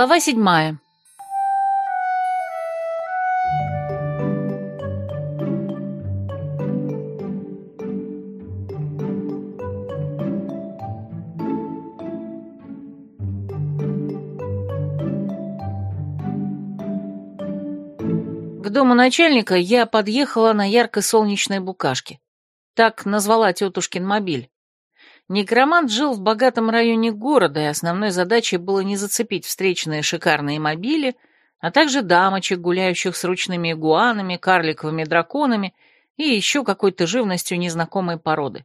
Глава седьмая. К дому начальника я подъехала на ярко-солнечной букашке. Так назвала тетушкин мобиль. Некромант жил в богатом районе города, и основной задачей было не зацепить встречные шикарные мобили, а также дамочек, гуляющих с ручными игуанами, карликовыми драконами и еще какой-то живностью незнакомой породы.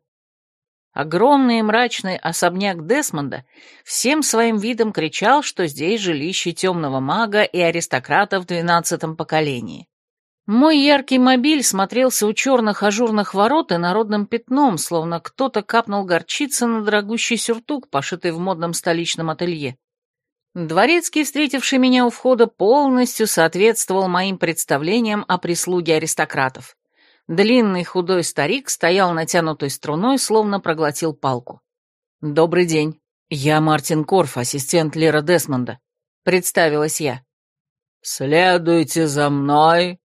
Огромный и мрачный особняк Десмонда всем своим видом кричал, что здесь жилище темного мага и аристократа в двенадцатом поколении. Мой яркий мобиль смотрелся у черных ажурных ворот и народным пятном, словно кто-то капнул горчицы на дорогущий сюртук, пошитый в модном столичном ателье. Дворецкий, встретивший меня у входа, полностью соответствовал моим представлениям о прислуге аристократов. Длинный худой старик стоял натянутой струной, словно проглотил палку. «Добрый день. Я Мартин Корф, ассистент Лера Десмонда», — представилась я. «Следуйте за мной»,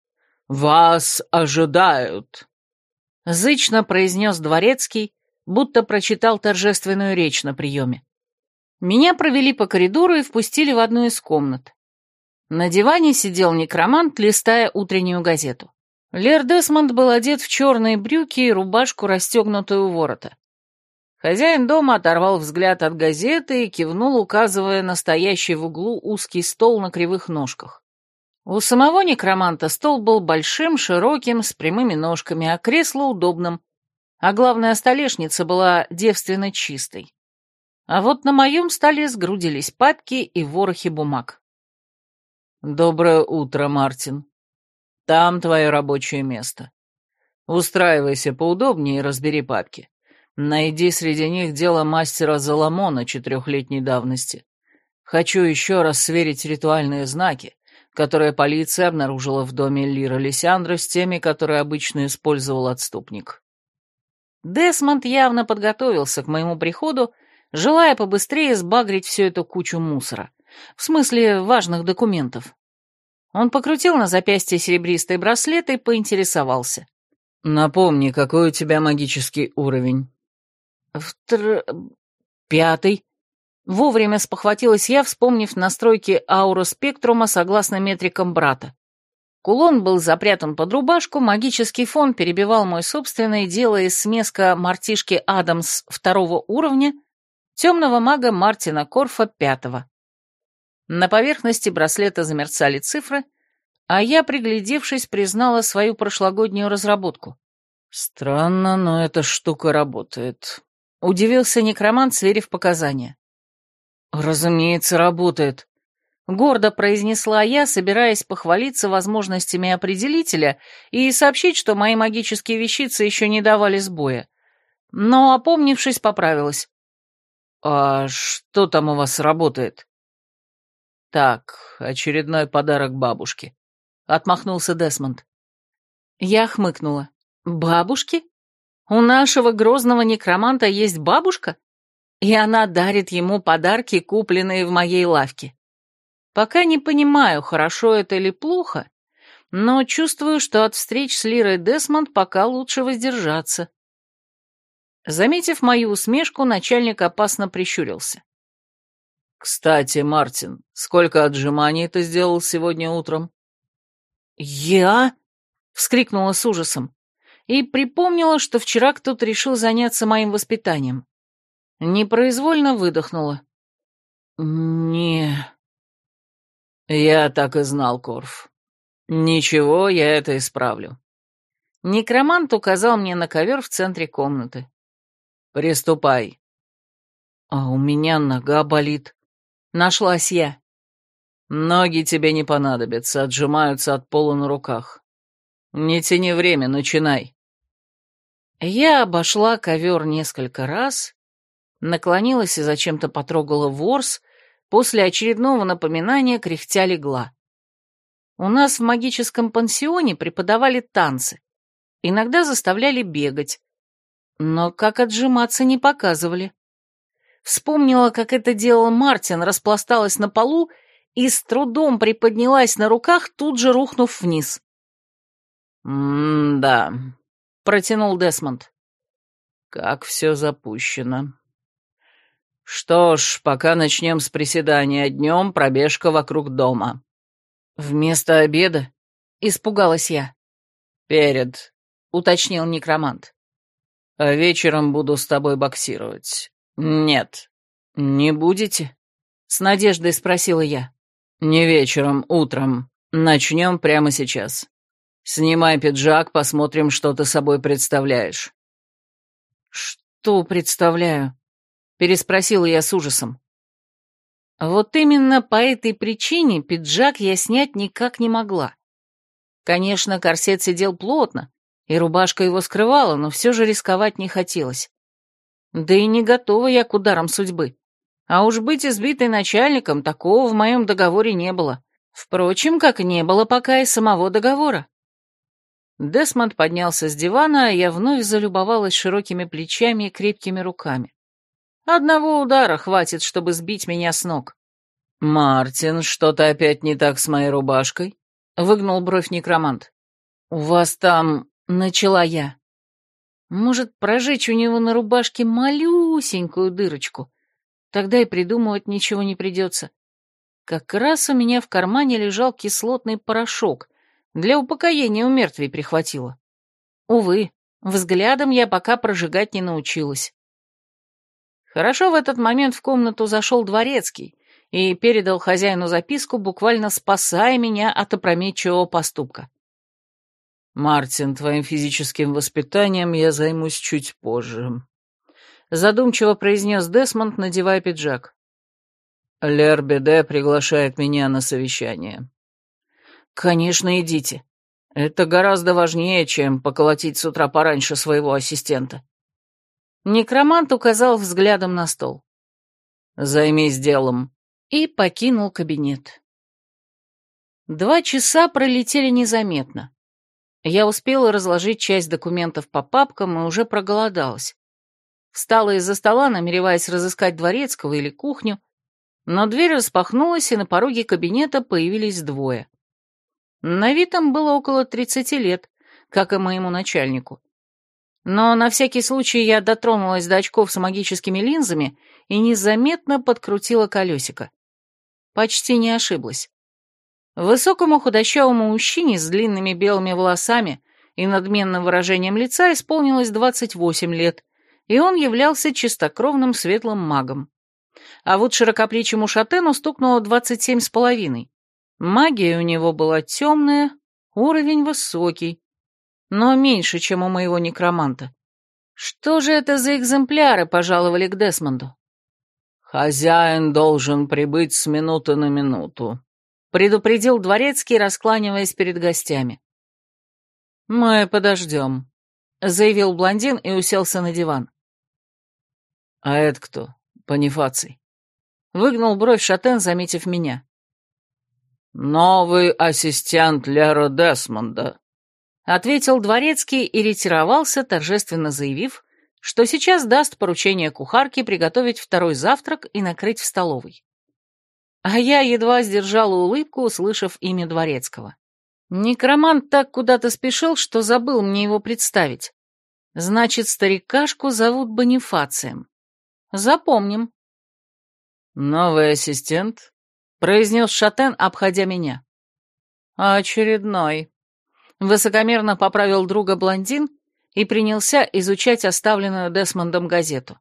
«Вас ожидают», — зычно произнес дворецкий, будто прочитал торжественную речь на приеме. Меня провели по коридору и впустили в одну из комнат. На диване сидел некромант, листая утреннюю газету. Лер Десмонд был одет в черные брюки и рубашку, расстегнутую у ворота. Хозяин дома оторвал взгляд от газеты и кивнул, указывая на стоящий в углу узкий стол на кривых ножках. У самого некроманта стол был большим, широким, с прямыми ножками, а кресло удобным, а главная столешница была девственно чистой. А вот на моем столе сгрудились папки и ворохи бумаг. «Доброе утро, Мартин. Там твое рабочее место. Устраивайся поудобнее и разбери папки. Найди среди них дело мастера Заламона четырехлетней давности. Хочу еще раз сверить ритуальные знаки, которое полиция обнаружила в доме Лира Лисяндра с теми, которые обычно использовал отступник. Десмонд явно подготовился к моему приходу, желая побыстрее сбагрить всю эту кучу мусора, в смысле важных документов. Он покрутил на запястье серебристый браслет и поинтересовался. «Напомни, какой у тебя магический уровень?» «Втр... пятый», Вовремя спохватилась я, вспомнив настройки ауроспектрума согласно метрикам брата. Кулон был запрятан под рубашку, магический фон перебивал мой собственный, делая из смеска мартишки Адамс второго уровня, темного мага Мартина Корфа пятого. На поверхности браслета замерцали цифры, а я, приглядевшись, признала свою прошлогоднюю разработку. «Странно, но эта штука работает», — удивился некромант, сверив показания. «Разумеется, работает», — гордо произнесла я, собираясь похвалиться возможностями определителя и сообщить, что мои магические вещицы еще не давали сбоя. Но, опомнившись, поправилась. «А что там у вас работает?» «Так, очередной подарок бабушке», — отмахнулся Десмонд. Я хмыкнула. «Бабушки? У нашего грозного некроманта есть бабушка?» И она дарит ему подарки, купленные в моей лавке. Пока не понимаю, хорошо это или плохо, но чувствую, что от встреч с Лирой Десмонд пока лучше воздержаться. Заметив мою усмешку, начальник опасно прищурился. «Кстати, Мартин, сколько отжиманий ты сделал сегодня утром?» «Я?» — вскрикнула с ужасом и припомнила, что вчера кто-то решил заняться моим воспитанием. Непроизвольно выдохнула. «Не...» «Я так и знал, Корф. Ничего, я это исправлю». Некромант указал мне на ковер в центре комнаты. «Приступай». «А у меня нога болит». Нашлась я. «Ноги тебе не понадобятся, отжимаются от пола на руках. Не тяни время, начинай». Я обошла ковер несколько раз наклонилась и зачем-то потрогала ворс, после очередного напоминания кряхтя легла. У нас в магическом пансионе преподавали танцы, иногда заставляли бегать, но как отжиматься не показывали. Вспомнила, как это делал Мартин, распласталась на полу и с трудом приподнялась на руках, тут же рухнув вниз. «М-да», — протянул Десмонд. «Как все запущено. Что ж, пока начнем с приседания днем, пробежка вокруг дома». «Вместо обеда?» — испугалась я. «Перед», — уточнил некромант. «А вечером буду с тобой боксировать». «Нет». «Не будете?» — с надеждой спросила я. «Не вечером, утром. Начнем прямо сейчас. Снимай пиджак, посмотрим, что ты собой представляешь». «Что представляю?» — переспросила я с ужасом. Вот именно по этой причине пиджак я снять никак не могла. Конечно, корсет сидел плотно, и рубашка его скрывала, но все же рисковать не хотелось. Да и не готова я к ударам судьбы. А уж быть избитой начальником, такого в моем договоре не было. Впрочем, как не было пока и самого договора. Десмонд поднялся с дивана, а я вновь залюбовалась широкими плечами и крепкими руками. Одного удара хватит, чтобы сбить меня с ног. «Мартин, что-то опять не так с моей рубашкой?» — выгнул бровь некромант. «У вас там...» — начала я. «Может, прожечь у него на рубашке малюсенькую дырочку, Тогда и придумывать ничего не придется. Как раз у меня в кармане лежал кислотный порошок. Для упокоения у мертвей прихватило. Увы, взглядом я пока прожигать не научилась. Хорошо в этот момент в комнату зашел дворецкий и передал хозяину записку, буквально спасая меня от опрометчивого поступка. «Мартин, твоим физическим воспитанием я займусь чуть позже», задумчиво произнес Десмонд, надевая пиджак. «Лер Беде приглашает меня на совещание». «Конечно, идите. Это гораздо важнее, чем поколотить с утра пораньше своего ассистента». Некромант указал взглядом на стол. «Займись делом». И покинул кабинет. Два часа пролетели незаметно. Я успела разложить часть документов по папкам и уже проголодалась. Встала из-за стола, намереваясь разыскать дворецкого или кухню, но дверь распахнулась, и на пороге кабинета появились двое. На вид им было около тридцати лет, как и моему начальнику. Но на всякий случай я дотронулась до очков с магическими линзами и незаметно подкрутила колесико. Почти не ошиблась. Высокому худощавому мужчине с длинными белыми волосами и надменным выражением лица исполнилось двадцать восемь лет, и он являлся чистокровным светлым магом. А вот широкоплечему шатену стукнуло двадцать семь с половиной. Магия у него была темная, уровень высокий, но меньше, чем у моего некроманта. Что же это за экземпляры пожаловали к Десмонду? «Хозяин должен прибыть с минуты на минуту», — предупредил дворецкий, раскланиваясь перед гостями. «Мы подождем», — заявил блондин и уселся на диван. «А это кто? Панифаций?» Выгнул бровь Шатен, заметив меня. «Новый ассистент Лера Десмонда», — ответил дворецкий и ретировался, торжественно заявив, что сейчас даст поручение кухарке приготовить второй завтрак и накрыть в столовой. А я едва сдержала улыбку, услышав имя дворецкого. Некромант так куда-то спешил, что забыл мне его представить. Значит, старикашку зовут Бонифацием. Запомним. Новый ассистент, произнес Шатен, обходя меня. Очередной. Высокомерно поправил друга блондин и принялся изучать оставленную Десмондом газету.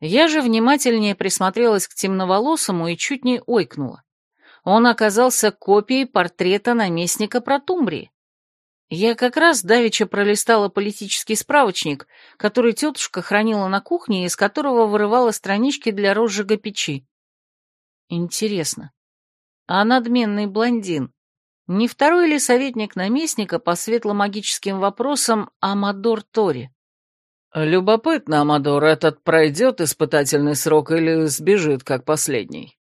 Я же внимательнее присмотрелась к темноволосому и чуть не ойкнула. Он оказался копией портрета наместника Протумбрии. Я как раз давеча пролистала политический справочник, который тетушка хранила на кухне и из которого вырывала странички для розжига печи. Интересно, а надменный блондин не второй ли советник наместника по светломагическим вопросам Амадор Тори? Любопытно, Амадор, этот пройдет испытательный срок или сбежит, как последний?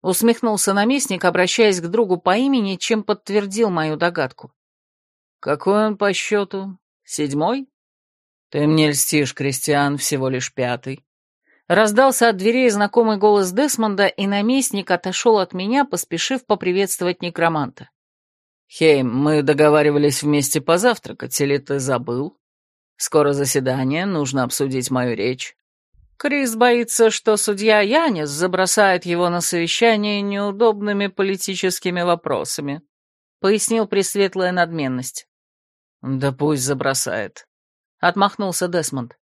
Усмехнулся наместник, обращаясь к другу по имени, чем подтвердил мою догадку. Какой он по счету? Седьмой? Ты мне льстишь, Кристиан, всего лишь пятый. Раздался от дверей знакомый голос Десмонда, и наместник отошел от меня, поспешив поприветствовать некроманта. «Хейм, мы договаривались вместе позавтракать, или ты забыл? Скоро заседание, нужно обсудить мою речь». Крис боится, что судья Янис забросает его на совещание неудобными политическими вопросами, пояснил пресветлая надменность. «Да пусть забросает», — отмахнулся Десмонд.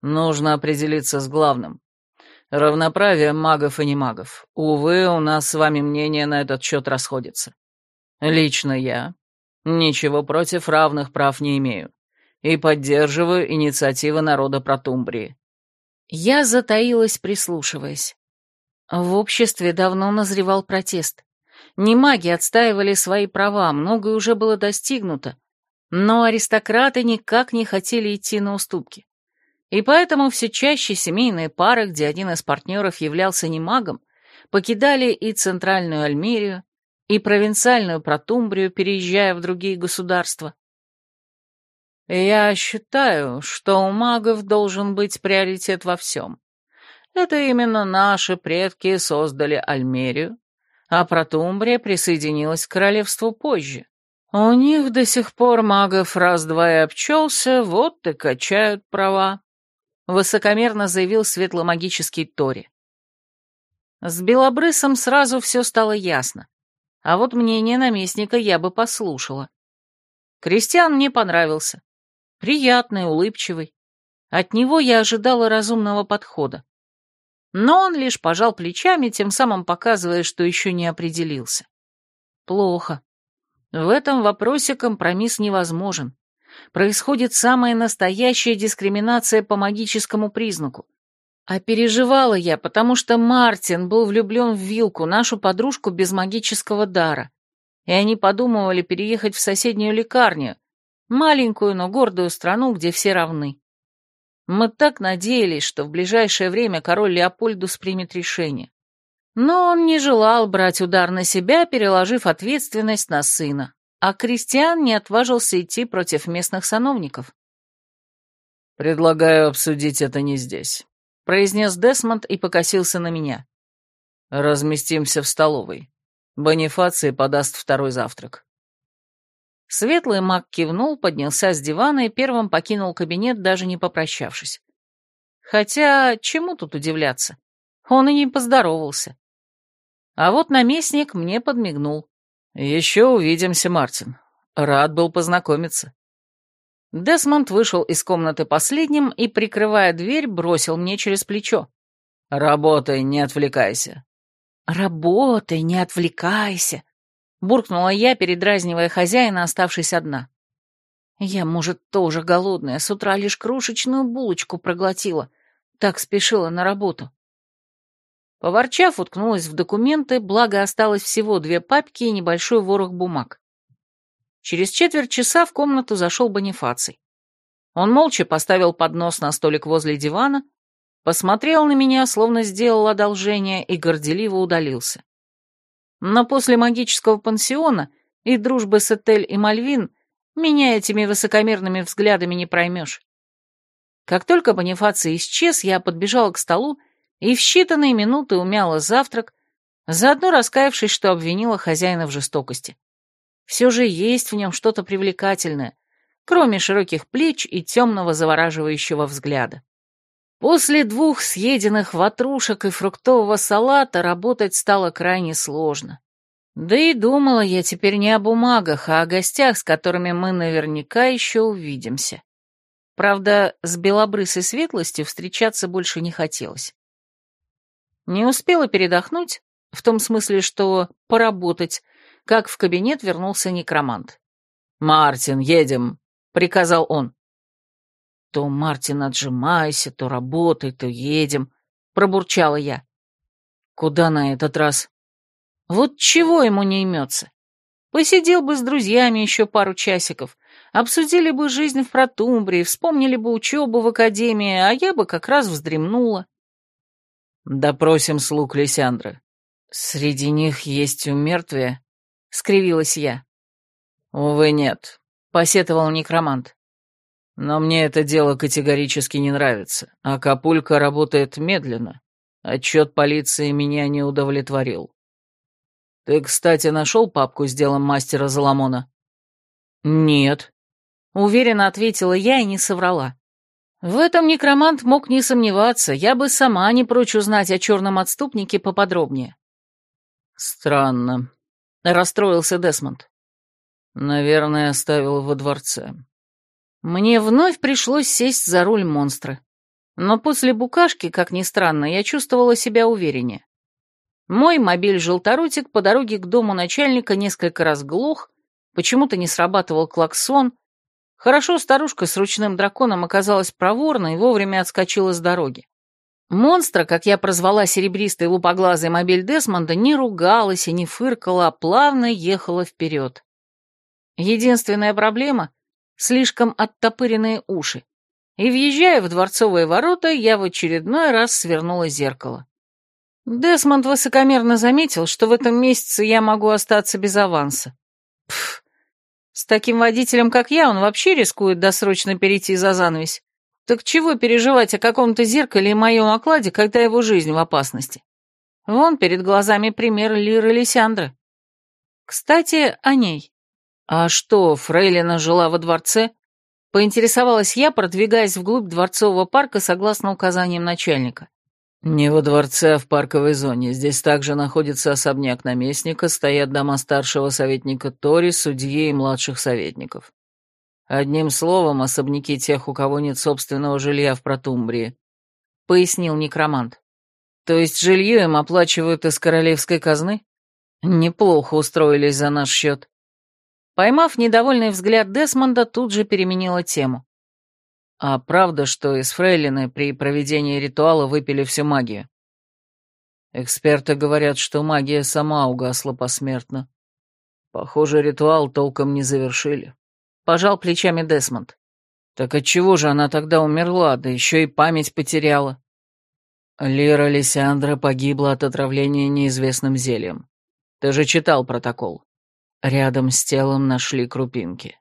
«Нужно определиться с главным. Равноправие магов и немагов. Увы, у нас с вами мнение на этот счет расходится. Лично я ничего против равных прав не имею и поддерживаю инициативы народа Протумбрии. Я затаилась, прислушиваясь. В обществе давно назревал протест. Не маги отстаивали свои права, многое уже было достигнуто, но аристократы никак не хотели идти на уступки. И поэтому все чаще семейные пары, где один из партнеров являлся не магом, покидали и центральную Альмерию, и провинциальную Протумбрию, переезжая в другие государства. Я считаю, что у магов должен быть приоритет во всем. Это именно наши предки создали Альмерию, а Протумбрия присоединилась к королевству позже. У них до сих пор магов раз-два и обчелся, вот и качают права. Высокомерно заявил светломагический Тори. С Белобрысом сразу все стало ясно, а вот мнение наместника я бы послушала. Кристиан мне понравился. Приятный, улыбчивый. От него я ожидала разумного подхода. Но он лишь пожал плечами, тем самым показывая, что еще не определился. Плохо. В этом вопросе компромисс невозможен. Происходит самая настоящая дискриминация по магическому признаку. А переживала я, потому что Мартин был влюблен в Вилку, нашу подружку без магического дара. И они подумывали переехать в соседнюю лекарню, Маленькую, но гордую страну, где все равны. Мы так надеялись, что в ближайшее время король Леопольдус примет решение. Но он не желал брать удар на себя, переложив ответственность на сына, а Кристиан не отважился идти против местных сановников. «Предлагаю обсудить это не здесь», — произнес Десмонд и покосился на меня. «Разместимся в столовой. Бонифаций подаст второй завтрак». Светлый маг кивнул, поднялся с дивана и первым покинул кабинет, даже не попрощавшись. Хотя, чему тут удивляться? Он и не поздоровался. А вот наместник мне подмигнул. «Еще увидимся, Мартин. Рад был познакомиться». Десмонд вышел из комнаты последним и, прикрывая дверь, бросил мне через плечо. «Работай, не отвлекайся». «Работай, не отвлекайся», буркнула я, передразнивая хозяина, оставшись одна. Я, может, тоже голодная, с утра лишь крошечную булочку проглотила, так спешила на работу. Поворчав, уткнулась в документы, благо осталось всего две папки и небольшой ворох бумаг. Через четверть часа в комнату зашел Бонифаций. Он молча поставил поднос на столик возле дивана, посмотрел на меня, словно сделал одолжение, и горделиво удалился. Но после магического пансиона и дружбы с Этель и Мальвин меня этими высокомерными взглядами не проймешь. Как только Бонифаций исчез, я подбежала к столу и в считанные минуты умяла завтрак, заодно раскаявшись, что обвинила хозяина в жестокости. Все же есть в нем что-то привлекательное, кроме широких плеч и темного завораживающего взгляда. После двух съеденных ватрушек и фруктового салата работать стало крайне сложно. Да и думала я теперь не о бумагах, а о гостях, с которыми мы наверняка еще увидимся. Правда, с белобрысой светлостью встречаться больше не хотелось. Не успела передохнуть, в том смысле, что поработать, как в кабинет вернулся некромант. «Мартин, едем», — приказал он. То, Мартин, отжимайся, то работай, то едем, пробурчала я. Куда на этот раз? Вот чего ему не имется? Посидел бы с друзьями еще пару часиков, обсудили бы жизнь в Протумбрии, вспомнили бы учебу в академии, а я бы как раз вздремнула. Допросим слуг Лисяндры. Среди них есть умертвие, скривилась я. Увы, нет, посетовал некромант. Но мне это дело категорически не нравится, а Капулька работает медленно. Отчет полиции меня не удовлетворил. Ты, кстати, нашел папку с делом мастера Заламона? Нет. Уверенно ответила я и не соврала. В этом некромант мог не сомневаться, я бы сама не прочь узнать о черном отступнике поподробнее. Странно. Расстроился Десмонд. Наверное, оставил во дворце. Мне вновь пришлось сесть за руль монстра. Но после букашки, как ни странно, я чувствовала себя увереннее. Мой мобиль-желторотик по дороге к дому начальника несколько раз глох, почему-то не срабатывал клаксон. Хорошо старушка с ручным драконом оказалась проворной и вовремя отскочила с дороги. Монстра, как я прозвала серебристый лупоглазый мобиль Десмонда, не ругалась и не фыркала, а плавно ехала вперед. Единственная проблема слишком оттопыренные уши, и, въезжая в дворцовые ворота, я в очередной раз свернула зеркало. Десмонд высокомерно заметил, что в этом месяце я могу остаться без аванса. Пф, с таким водителем, как я, он вообще рискует досрочно перейти за занавесь. Так чего переживать о каком-то зеркале и моем окладе, когда его жизнь в опасности? Вон перед глазами пример Лиры Лисяндры. Кстати, о ней. «А что, Фрейлина жила во дворце?» Поинтересовалась я, продвигаясь вглубь дворцового парка согласно указаниям начальника. «Не во дворце, а в парковой зоне. Здесь также находится особняк наместника, стоят дома старшего советника Тори, судьи и младших советников. Одним словом, особняки тех, у кого нет собственного жилья в Протумбрии», — пояснил некромант. «То есть жилье им оплачивают из королевской казны? Неплохо устроились за наш счет». Поймав недовольный взгляд Десмонда, тут же переменила тему. «А правда, что из фрейлины при проведении ритуала выпили всю магию?» «Эксперты говорят, что магия сама угасла посмертно. Похоже, ритуал толком не завершили». Пожал плечами Десмонд. «Так отчего же она тогда умерла, да еще и память потеряла?» Лира Лисяндра погибла от отравления неизвестным зельем. Ты же читал протокол. Рядом с телом нашли крупинки.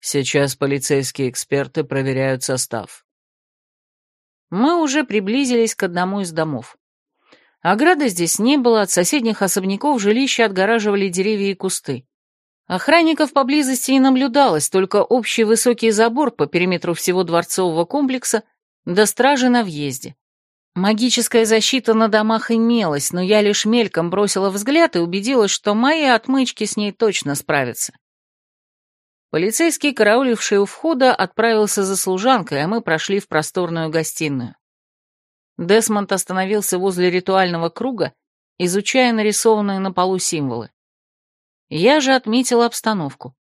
Сейчас полицейские эксперты проверяют состав. Мы уже приблизились к одному из домов. Ограды здесь не было, от соседних особняков жилища отгораживали деревья и кусты. Охранников поблизости не наблюдалось, только общий высокий забор по периметру всего дворцового комплекса до стражи на въезде. Магическая защита на домах имелась, но я лишь мельком бросила взгляд и убедилась, что мои отмычки с ней точно справятся. Полицейский, карауливший у входа, отправился за служанкой, а мы прошли в просторную гостиную. Десмонд остановился возле ритуального круга, изучая нарисованные на полу символы. Я же отметила обстановку.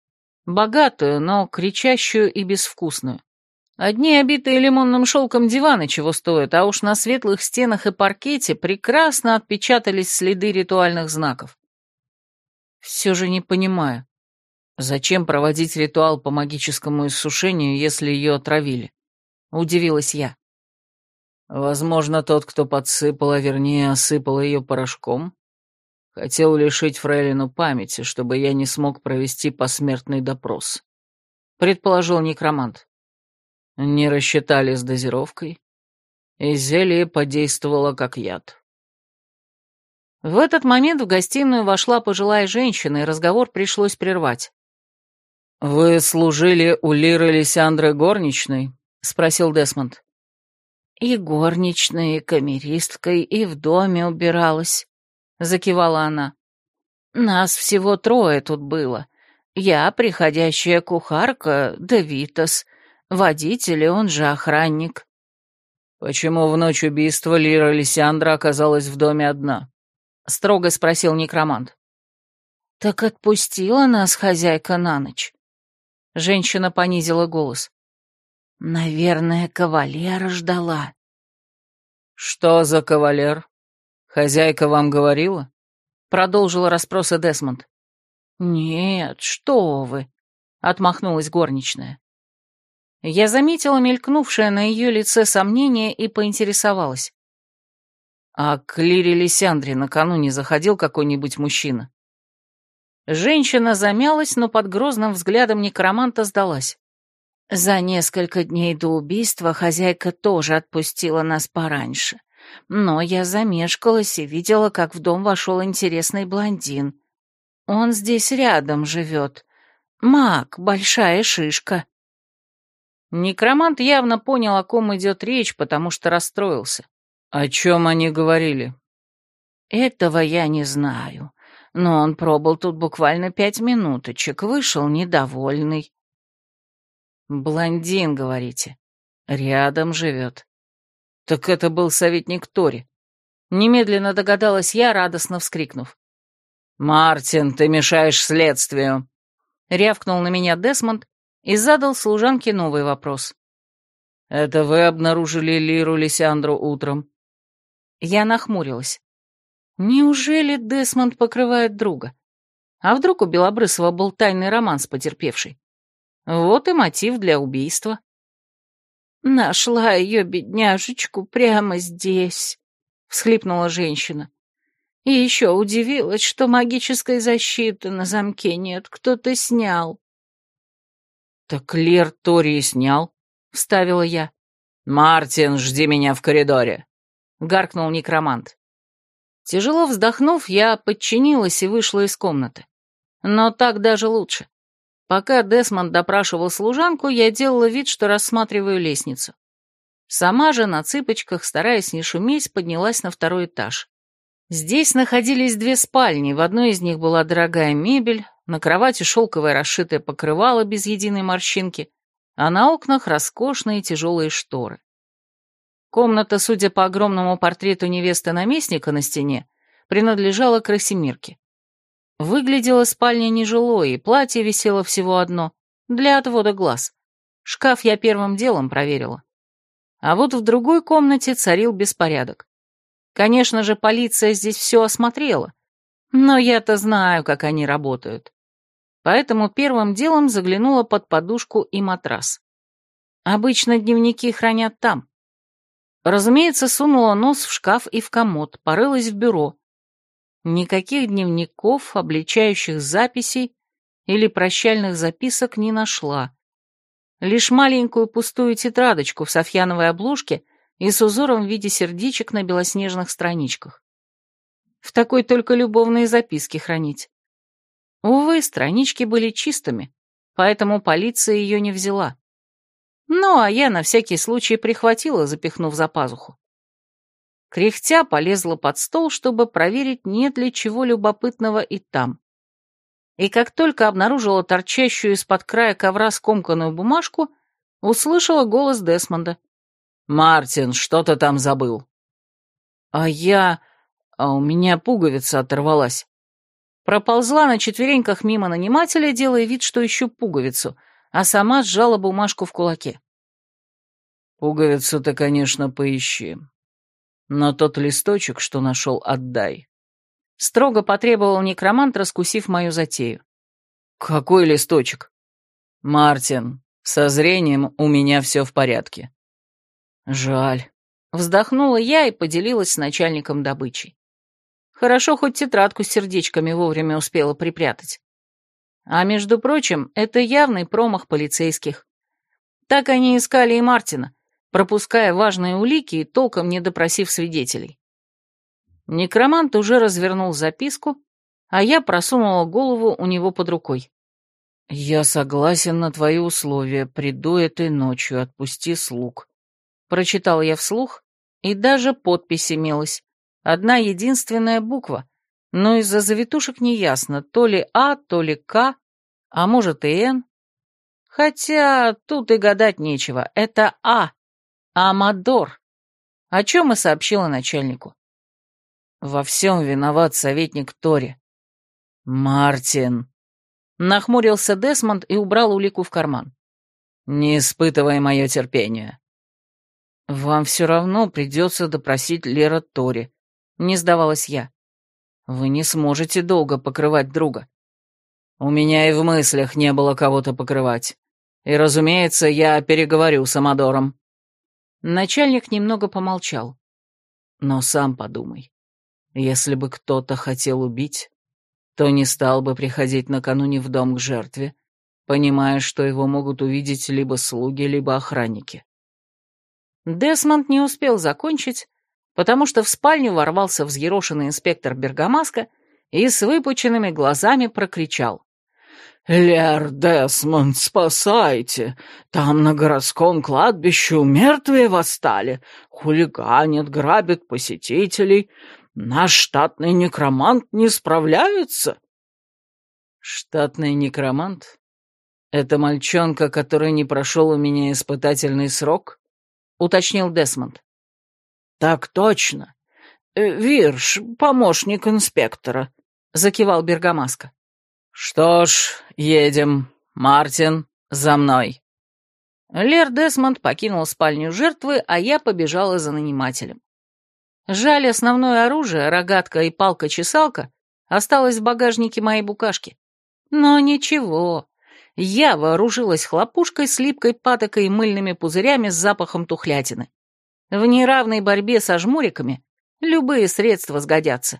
Богатую, но кричащую и безвкусную. Одни обитые лимонным шелком диваны чего стоят, а уж на светлых стенах и паркете прекрасно отпечатались следы ритуальных знаков. Все же не понимаю, зачем проводить ритуал по магическому иссушению, если ее отравили? Удивилась я. Возможно, тот, кто подсыпал, а вернее осыпал ее порошком, хотел лишить Фрейлину памяти, чтобы я не смог провести посмертный допрос. Предположил некромант. Не рассчитали с дозировкой, и зелье подействовало как яд. В этот момент в гостиную вошла пожилая женщина, и разговор пришлось прервать. «Вы служили у Лиры Лисяндры горничной?» — спросил Десмонд. «И горничной, и камеристкой, и в доме убиралась», — закивала она. «Нас всего трое тут было. Я, приходящая кухарка, Давитас, Водитель, он же охранник. Почему в ночь убийства Лира Лисяндра оказалась в доме одна? Строго спросил некромант. Так отпустила нас хозяйка на ночь. Женщина понизила голос. Наверное, кавалера ждала. Что за кавалер? Хозяйка вам говорила? Продолжила расспросы Десмонд. Нет, что вы, отмахнулась горничная. Я заметила мелькнувшее на ее лице сомнение и поинтересовалась. «А к Лире Лисяндре накануне заходил какой-нибудь мужчина?» Женщина замялась, но под грозным взглядом некроманта сдалась. За несколько дней до убийства хозяйка тоже отпустила нас пораньше. Но я замешкалась и видела, как в дом вошел интересный блондин. Он здесь рядом живет. Маг, большая шишка. Некромант явно понял, о ком идет речь, потому что расстроился. О чем они говорили? Этого я не знаю. Но он пробыл тут буквально пять минуточек, вышел недовольный. Блондин, говорите. Рядом живет. Так это был советник Тори. Немедленно догадалась я, радостно вскрикнув. «Мартин, ты мешаешь следствию!» Рявкнул на меня Десмонд и задал служанке новый вопрос. «Это вы обнаружили Лиру Лисяндру утром?» Я нахмурилась. Неужели Десмонд покрывает друга? А вдруг у Белобрысова был тайный роман с потерпевшей? Вот и мотив для убийства. «Нашла ее, бедняжечку, прямо здесь», — всхлипнула женщина. «И еще удивилась, что магической защиты на замке нет, кто-то снял». «Так Лер Тори снял», — вставила я. «Мартин, жди меня в коридоре», — гаркнул некромант. Тяжело вздохнув, я подчинилась и вышла из комнаты. Но так даже лучше. Пока Десмонд допрашивал служанку, я делала вид, что рассматриваю лестницу. Сама же на цыпочках, стараясь не шуметь, поднялась на второй этаж. Здесь находились две спальни, в одной из них была дорогая мебель, на кровати шелковое расшитое покрывало без единой морщинки, а на окнах роскошные тяжелые шторы. Комната, судя по огромному портрету невесты наместника на стене, принадлежала Красимирке. Выглядела спальня нежилой, и платье висело всего одно, для отвода глаз. Шкаф я первым делом проверила. А вот в другой комнате царил беспорядок. Конечно же, полиция здесь все осмотрела, но я-то знаю, как они работают. Поэтому первым делом заглянула под подушку и матрас. Обычно дневники хранят там. Разумеется, сунула нос в шкаф и в комод, порылась в бюро. Никаких дневников, обличающих записей или прощальных записок не нашла. Лишь маленькую пустую тетрадочку в софьяновой обложке и с узором в виде сердечек на белоснежных страничках. В такой только любовные записки хранить. Увы, странички были чистыми, поэтому полиция ее не взяла. Ну, а я на всякий случай прихватила, запихнув за пазуху. Кряхтя полезла под стол, чтобы проверить, нет ли чего любопытного и там. И как только обнаружила торчащую из-под края ковра скомканную бумажку, услышала голос Десмонда. «Мартин, что ты там забыл?» «А я... А у меня пуговица оторвалась». Проползла на четвереньках мимо нанимателя, делая вид, что ищу пуговицу, а сама сжала бумажку в кулаке. «Пуговицу-то, конечно, поищи. Но тот листочек, что нашел, отдай». Строго потребовал некромант, раскусив мою затею. «Какой листочек?» «Мартин, со зрением у меня все в порядке». «Жаль». Вздохнула я и поделилась с начальником добычей. Хорошо, хоть тетрадку с сердечками вовремя успела припрятать. А между прочим, это явный промах полицейских. Так они искали и Мартина, пропуская важные улики и толком не допросив свидетелей. Некромант уже развернул записку, а я просунула голову у него под рукой. «Я согласен на твои условия, приду этой ночью, отпусти слуг». Прочитал я вслух, и даже подпись имелась. Одна единственная буква, но из-за завитушек неясно, то ли А, то ли К, а может и Н. Хотя тут и гадать нечего, это А, Амадор, о чем и сообщила начальнику. Во всем виноват советник Тори. Мартин. Нахмурился Десмонд и убрал улику в карман. Не испытывай мое терпение. Вам все равно придется допросить Лера Тори, не сдавалась я. Вы не сможете долго покрывать друга. У меня и в мыслях не было кого-то покрывать. И, разумеется, я переговорю с Амадором. Начальник немного помолчал. Но сам подумай. Если бы кто-то хотел убить, то не стал бы приходить накануне в дом к жертве понимая, что его могут увидеть либо слуги, либо охранники. Десмонд не успел закончить, потому что в спальню ворвался взъерошенный инспектор Бергамаска и с выпученными глазами прокричал. «Лер Десмонд, спасайте! Там на городском кладбище мертвые восстали, хулиганят, грабят посетителей. Наш штатный некромант не справляется?» «Штатный некромант? Это мальчонка, который не прошел у меня испытательный срок?» — уточнил Десмонд. «Так точно. Э, Вирш, помощник инспектора», — закивал Бергамаска. «Что ж, едем. Мартин, за мной». Лер Десмонд покинул спальню жертвы, а я побежала за нанимателем. Жаль, основное оружие, рогатка и палка-чесалка, осталось в багажнике моей букашки. Но ничего, я вооружилась хлопушкой с патокой и мыльными пузырями с запахом тухлятины. В неравной борьбе со жмуриками любые средства сгодятся.